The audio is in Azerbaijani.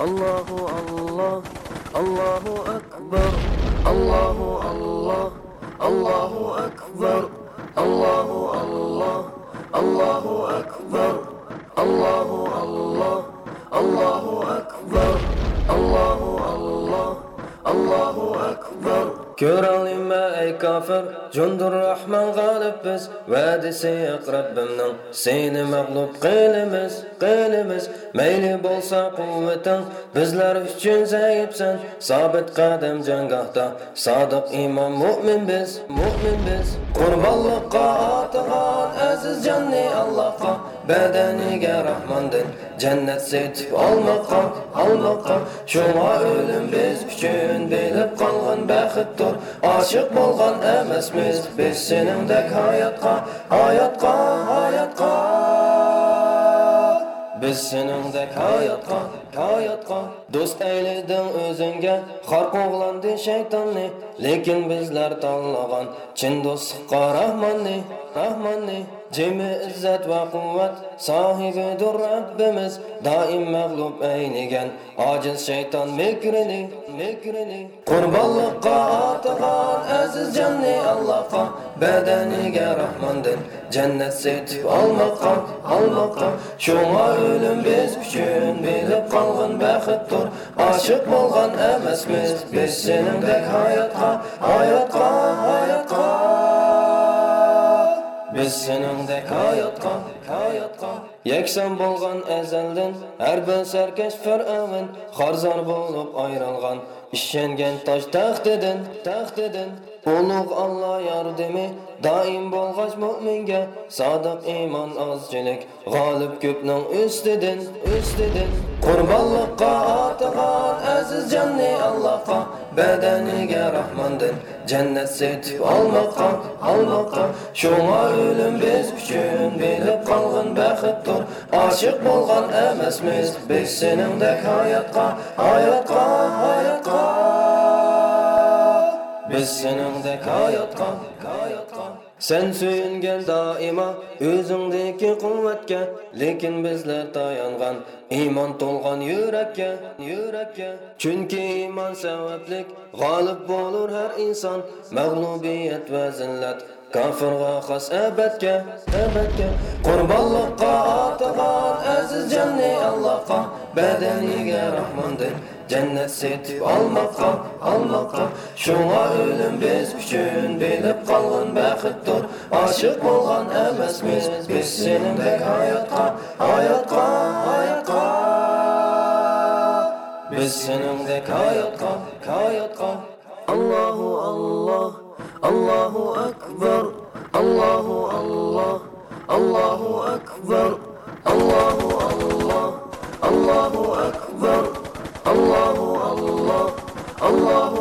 الله الله الله أكبر. الله الله الله أكبر. الله الله الله أكبر. الله الله الله أكبر. Görəlim mə ey kafir, cündür Rəhman qalib biz, vədisi yaq Rəbbimdən, seni məqlub qilimiz, qilimiz, meyli bolsa quvvətin, bizlər üçün zəyibsən, sabit qədəm cəngahda, sadıq iman mümin biz, mümin biz, qurbanlıqqa atıqan, əziz canni Allahqa, badaniga Rahmondan jannat setib olmoqqa, olmoqqa. Shunga o'lim biz uchun bilib qolgan baxtdir. dur Aşık bolgan emasmiz biz seningdek hayotga hayotga hayotga biz seningdek hayotga hayotga do'st ayleding o'zingga xor qo'g'landi shaytonni lekin bizlar tanlagan chin do'stlikqa rahmonni rahmonni Cemi izzet ve kuvvet sahibidir Rabbimiz Daim mağlup eynigen aciz şeytan mekrini mekrini Kurbanlıkka atılan aziz canni Allah'a Bedeniga Rahmandan cennet setip almakka almakka Şuna ölüm biz üçün bilip kalgın baxtdir Aşık bolgan emasmiz biz seningdek hayatqa hayatqa hayatqa Biz seningdek hayotqa, hayotqa Yaksan bo'lgan azaldan har bir sarkash fir'avn Xorzor bo'lib ayrilgan ishongan tosh taxtidan, taxtidan Ulug' Alloh yordami doim bo'lg'ach mu'minga sodiq iymon ozchilik g'olib ko'pning ustidan, ustidan Qurbonlikqa otigan aziz jonni Allohga badaniga Rahmondan jannat setib olmoqqa, olmoqqa Shunga o'lim biz uchun bilib qolgan baxtdir Oshiq bo'lgan emasmiz biz seningdek hayotga, hayotga, hayotga Biz seningdek hayotga, hayotga Sen suyungan doimo o'zingdagi quvvatga, lekin bizlar tayangan iymon to'lgan yurakka, yurakka. Chunki iymon sabablik g'olib bo'lur har inson, mag'lubiyat va zillat kofirga xos abadga, abadga. Qurbonlikqa otigan aziz jonni Allohga, badaniga Rahmondir. Jannat setib olmoqqa, olmoqqa. Shunga o'lim biz uchun bilib qolgan baxtdir. Oshiq bo'lgan emasmiz biz seningdek hayotga, hayotga, hayotga. Biz seningdek hayotga, hayotga. Allahu Allah, Allahu akbar. Allahu Allah, Allahu akbar. Allahu Allah, Allahu akbar. الله الله الله